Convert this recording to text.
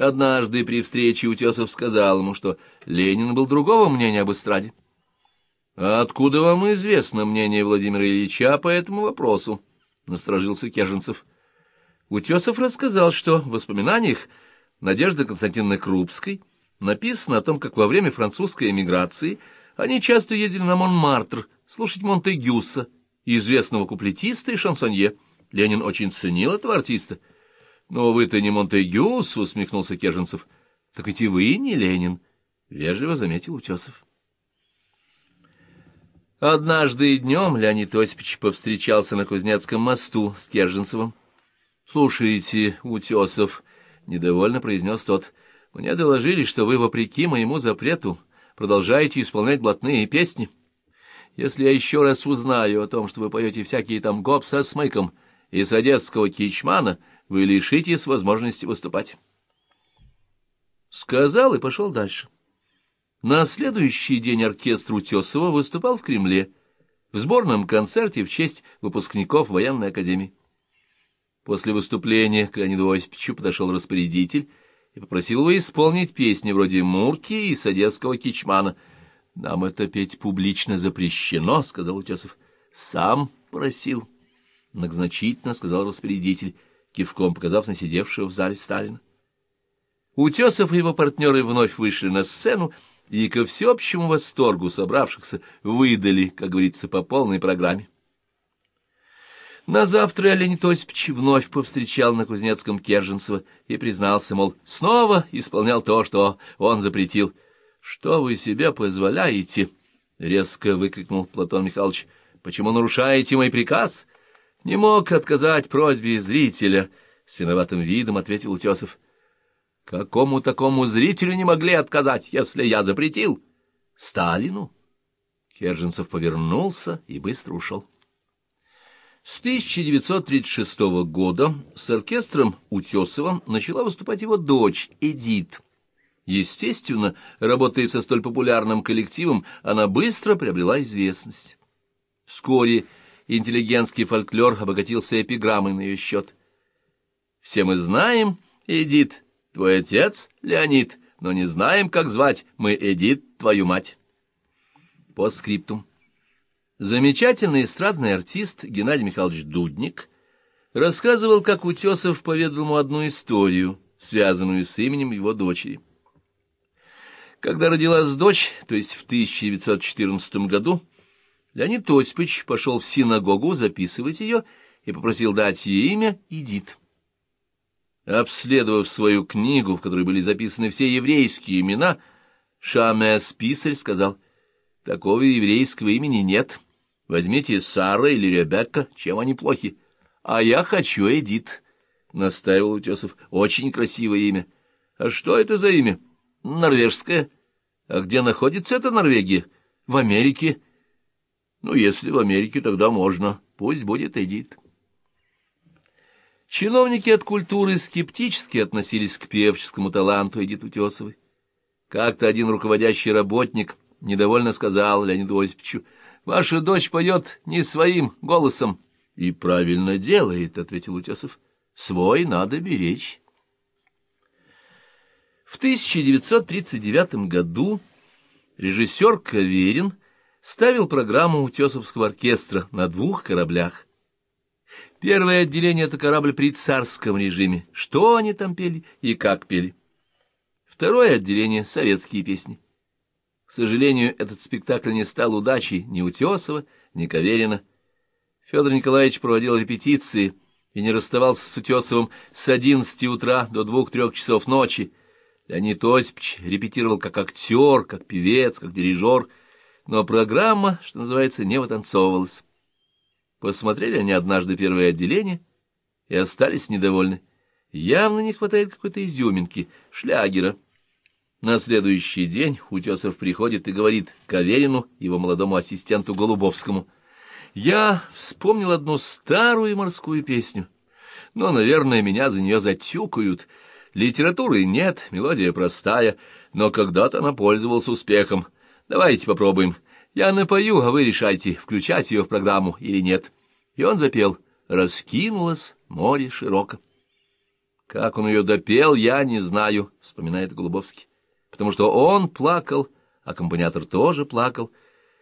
Однажды при встрече Утесов сказал ему, что Ленин был другого мнения об эстраде. «А откуда вам известно мнение Владимира Ильича по этому вопросу?» — насторожился Кеженцев. Утесов рассказал, что в воспоминаниях Надежды Константиновны Крупской написано о том, как во время французской эмиграции они часто ездили на Монмартр слушать Монтегюса, известного куплетиста и шансонье. Ленин очень ценил этого артиста. — Но вы-то не Монтегюс, — усмехнулся Кеженцев. — Так ведь и вы не Ленин, — вежливо заметил Утесов. Однажды днем Леонид Осипович повстречался на Кузнецком мосту с Керженцевым. — Слушайте, Утесов, — недовольно произнес тот, — мне доложили, что вы, вопреки моему запрету, продолжаете исполнять блатные песни. Если я еще раз узнаю о том, что вы поете всякие там гоп со смыком из одесского кичмана, вы лишитесь возможности выступать. Сказал и пошел дальше. На следующий день оркестр Утесова выступал в Кремле в сборном концерте в честь выпускников военной академии. После выступления к Леониду Осиповичу подошел распорядитель и попросил его исполнить песни вроде «Мурки» и «Садетского кичмана». «Нам это петь публично запрещено», — сказал Утесов. «Сам просил», — многозначительно сказал распорядитель, кивком показав на сидевшего в зале Сталина. Утесов и его партнеры вновь вышли на сцену, и ко всеобщему восторгу собравшихся выдали, как говорится, по полной программе. На завтра Леонид Осипович вновь повстречал на Кузнецком Керженцева и признался, мол, снова исполнял то, что он запретил. — Что вы себе позволяете? — резко выкрикнул Платон Михайлович. — Почему нарушаете мой приказ? — Не мог отказать просьбе зрителя, — с виноватым видом ответил Утесов. — Какому такому зрителю не могли отказать, если я запретил? — Сталину. Керженцев повернулся и быстро ушел. С 1936 года с оркестром Утесова начала выступать его дочь Эдит. Естественно, работая со столь популярным коллективом, она быстро приобрела известность. Вскоре интеллигентский фольклор обогатился эпиграммой на ее счет. «Все мы знаем, Эдит, твой отец Леонид, но не знаем, как звать мы Эдит, твою мать». По скриптум. Замечательный эстрадный артист Геннадий Михайлович Дудник рассказывал, как Утесов поведал ему одну историю, связанную с именем его дочери. Когда родилась дочь, то есть в 1914 году, Леонид Осипович пошел в синагогу записывать ее и попросил дать ей имя Идит. Обследовав свою книгу, в которой были записаны все еврейские имена, Шамес-писарь сказал, «Такого еврейского имени нет». Возьмите Сара или Ребекка, чем они плохи? А я хочу Эдит, — настаивал Утесов. Очень красивое имя. А что это за имя? Норвежское. А где находится эта Норвегия? В Америке. Ну, если в Америке, тогда можно. Пусть будет Эдит. Чиновники от культуры скептически относились к певческому таланту Эдит Утесовой. Как-то один руководящий работник недовольно сказал Леониду Осиповичу, Ваша дочь поет не своим голосом. — И правильно делает, — ответил Утесов. — Свой надо беречь. В 1939 году режиссер Каверин ставил программу Утесовского оркестра на двух кораблях. Первое отделение — это корабль при царском режиме. Что они там пели и как пели. Второе отделение — советские песни. К сожалению, этот спектакль не стал удачей ни Утесова, ни Каверина. Федор Николаевич проводил репетиции и не расставался с Утесовым с одиннадцати утра до двух-трех часов ночи. Леонид Осипович репетировал как актер, как певец, как дирижер, но программа, что называется, не вытанцовывалась. Посмотрели они однажды первое отделение и остались недовольны. Явно не хватает какой-то изюминки, шлягера. На следующий день Утесов приходит и говорит Каверину, его молодому ассистенту Голубовскому, «Я вспомнил одну старую морскую песню, но, наверное, меня за нее затюкают. Литературы нет, мелодия простая, но когда-то она пользовалась успехом. Давайте попробуем. Я напою, а вы решайте, включать ее в программу или нет». И он запел «Раскинулось море широко». Как он ее допел, я не знаю, — вспоминает Голубовский, — потому что он плакал, аккомпаниатор тоже плакал, —